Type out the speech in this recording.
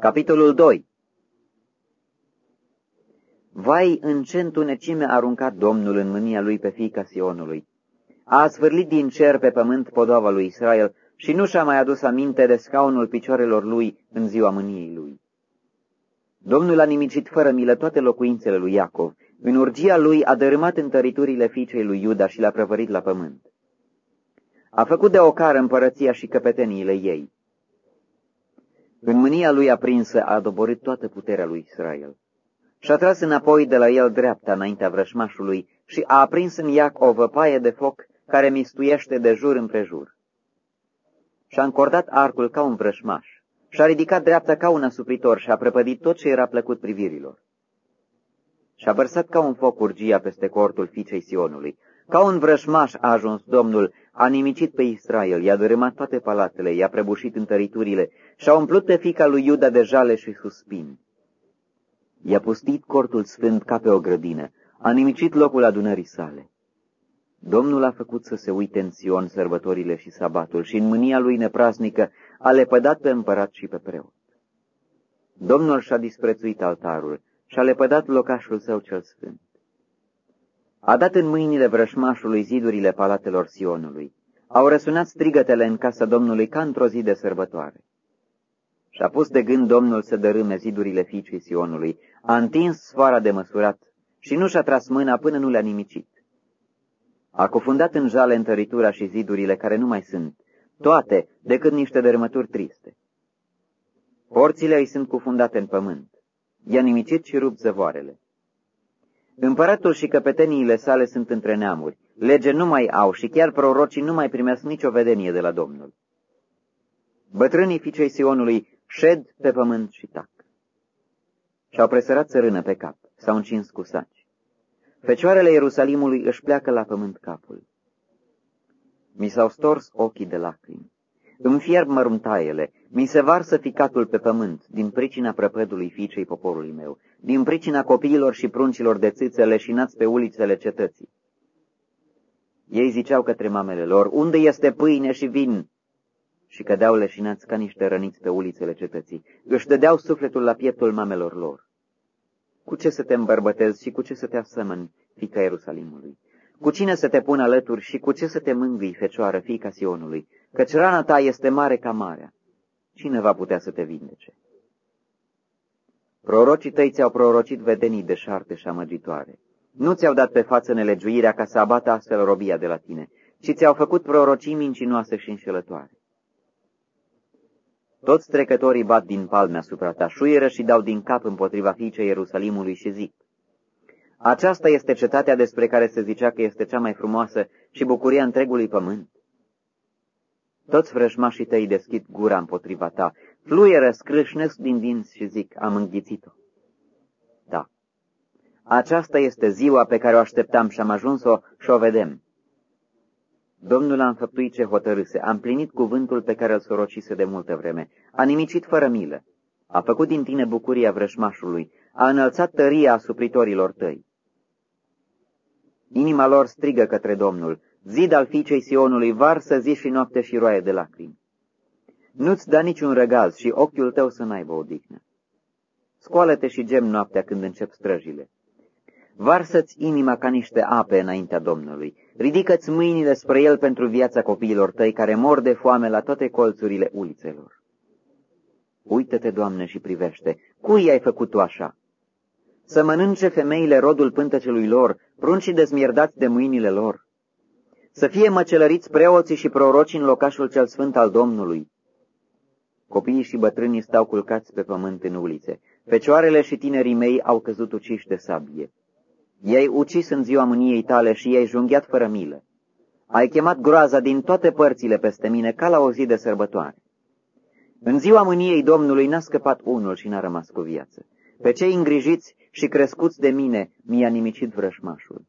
Capitolul 2 Vai, în ce întunecime a aruncat Domnul în mânia lui pe fiica Sionului. A zvârlit din cer pe pământ podoava lui Israel și nu și-a mai adus aminte de scaunul picioarelor lui în ziua mâniei lui. Domnul a nimicit fără milă toate locuințele lui Iacov. În urgia lui a dărâmat întăriturile fiicei lui Iuda și l-a prăvărit la pământ. A făcut de ocară împărăția și căpeteniile ei. În mânia lui aprinsă a doborât toată puterea lui Israel. Și-a tras înapoi de la el dreapta înaintea vrășmașului și a aprins în iac o văpaie de foc care mistuiește de jur împrejur. Și-a încordat arcul ca un vrășmaș, și-a ridicat dreapta ca un asupritor și a prăpădit tot ce era plăcut privirilor. Și-a vărsat ca un foc urgia peste cortul fiicei Sionului. Ca un vrășmaș a ajuns Domnul, a nimicit pe Israel, i-a dărâmat toate palatele, i-a prăbușit întăriturile și-a umplut pe fica lui Iuda de jale și suspin. I-a pustit cortul sfânt ca pe o grădină, a nimicit locul adunării sale. Domnul a făcut să se uite în Sion sărbătorile și sabatul și în mânia lui nepraznică a lepădat pe împărat și pe preot. Domnul și-a disprețuit altarul și a lepădat locașul său cel sfânt. A dat în mâinile vrășmașului zidurile palatelor Sionului. Au răsunat strigătele în casa Domnului ca într-o zi de sărbătoare. Și-a pus de gând Domnul să dărâme zidurile fiicii Sionului, a întins sfoara de măsurat și nu și-a tras mâna până nu le-a nimicit. A cufundat în jale întăritura și zidurile care nu mai sunt, toate decât niște dărâmături triste. Porțile îi sunt cufundate în pământ. I-a nimicit și rupt zăvoarele. Împăratul și căpeteniile sale sunt între neamuri. Lege nu mai au și chiar prorocii nu mai primesc nicio vedenie de la Domnul. Bătrânii fiicei Sionului șed pe pământ și tac. Și-au presărat țărână pe cap, s-au încins cu saci. Fecioarele Ierusalimului își pleacă la pământ capul. Mi s-au stors ochii de lacrimi. Îmi fierb măruntaiele, mi se varsă ficatul pe pământ, din pricina prăpădului fiicei poporului meu, din pricina copiilor și pruncilor de țâțe leșinați pe ulițele cetății. Ei ziceau către mamele lor, unde este pâine și vin? Și cădeau leșinați ca niște răniți pe ulițele cetății. Își dădeau sufletul la pieptul mamelor lor. Cu ce să te îmbărbătezi și cu ce să te asemăni, fica Ierusalimului? Cu cine să te pun alături și cu ce să te mângâi, fecioară, fica Sionului? Căci rana ta este mare ca marea. Cine va putea să te vindece? Prorocii tăi ți-au prorocit vedenii deșarte și amăgitoare. Nu ți-au dat pe față nelegiuirea ca să abată astfel robia de la tine, ci ți-au făcut prorocii mincinoase și înșelătoare. Toți trecătorii bat din palme asupra ta, șuieră și dau din cap împotriva fiicei Ierusalimului și zic, Aceasta este cetatea despre care se zicea că este cea mai frumoasă și bucuria întregului pământ. Toți vrăjmașii tăi deschid gura împotriva ta, fluieră, scrâșnesc din dinți și zic, am înghițit-o. Da, aceasta este ziua pe care o așteptam și am ajuns-o și o vedem. Domnul a înfăptuit ce hotărâse, a împlinit cuvântul pe care îl sorocise de multă vreme, a nimicit fără milă, a făcut din tine bucuria vrășmașului, a înălțat tăria supritorilor tăi. Inima lor strigă către Domnul, zid al fiicei Sionului, varsă zi și noapte și roaie de lacrimi. Nu-ți da niciun răgaz și ochiul tău să n-aibă odihnă. Scoală-te și gem noaptea când încep străjile. Varsă-ți inima ca niște ape înaintea Domnului. Ridică-ți mâinile spre El pentru viața copiilor tăi care mor de foame la toate colțurile ulițelor. Uită-te, Doamne, și privește. Cui ai făcut tu așa? Să mănânce femeile rodul pântecelui lor, pruncii dezmierdați de mâinile lor. Să fie măcelăriți preoții și proroci în locașul cel sfânt al Domnului. Copiii și bătrânii stau culcați pe pământ în ulițe. Fecioarele și tinerii mei au căzut uciși de sabie. I-ai ucis în ziua mâniei tale și i-ai junghiat fără milă. Ai chemat groaza din toate părțile peste mine ca la o zi de sărbătoare. În ziua mâniei Domnului n-a scăpat unul și n-a rămas cu viață. Pe cei îngrijiți și crescuți de mine mi-a nimicit vrășmașul.